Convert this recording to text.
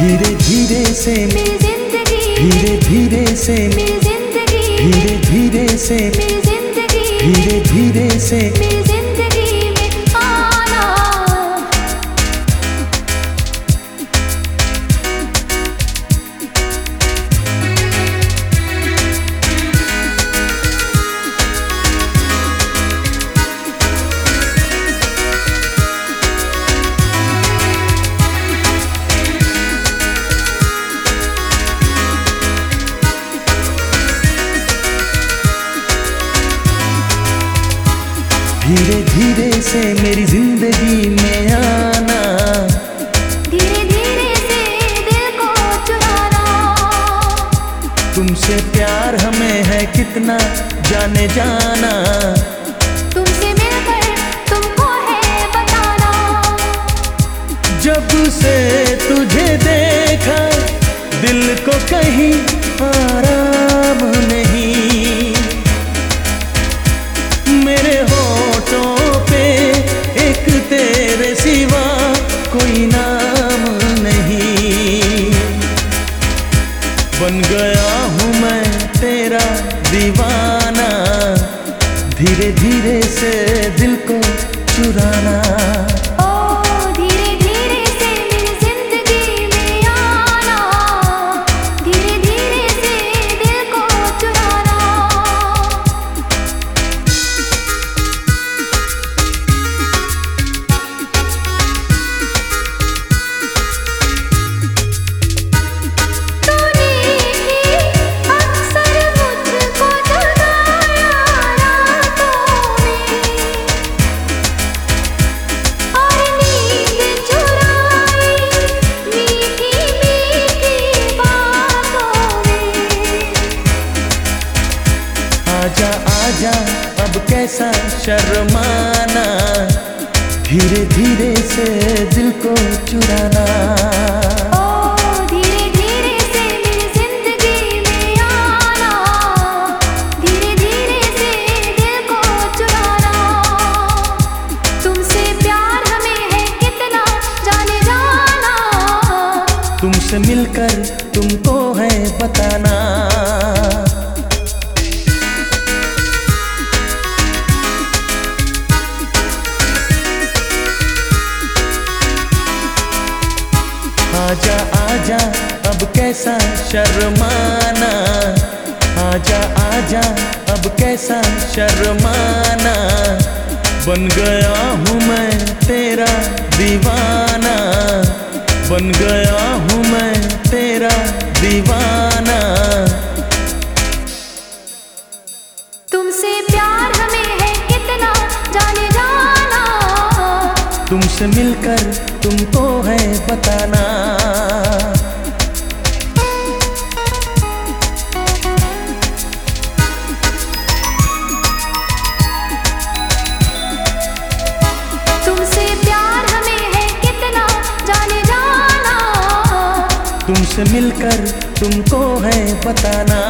धीरे धीरे से मेरी ज़िंदगी। धीरे धीरे से मेरी ज़िंदगी। धीरे धीरे से मेरी ज़िंदगी। धीरे धीरे से धीरे धीरे से मेरी ज़िंदगी में आना। धीरे धीरे से दिल को चुराना। तुमसे प्यार हमें है कितना जाने जाना। तुमसे मिलकर तुमको है बताना। जब से तुझे देखा दिल को कहीं आराम नहीं। बन गया हूँ मैं तेरा दीवाना। धीरे धीरे से दिल को चुराना। आजा अब कैसा शर्माना? धीरे धीरे से दिल को चुराना। ओ धीरे धीरे से मेरी आजा आजा, अब कैसा शर्माना? आजा आजा, अब कैसा शर्माना? बन गया हूँ मैं तेरा मिलकर तुमको है बताना। तुमसे प्यार हमें है कितना जाने जाना। तुमसे मिलकर तुमको है बताना।